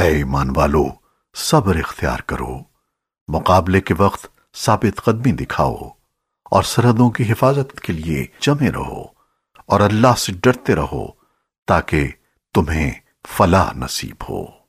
اے ایمان والو، صبر اختیار کرو۔ مقابلے کے وقت ثابت قدمی دکھاؤ اور سرحدوں کی حفاظت کے لیے جمے رہو اور اللہ سے ڈرتے رہو تاکہ تمہیں فلاح نصیب ہو۔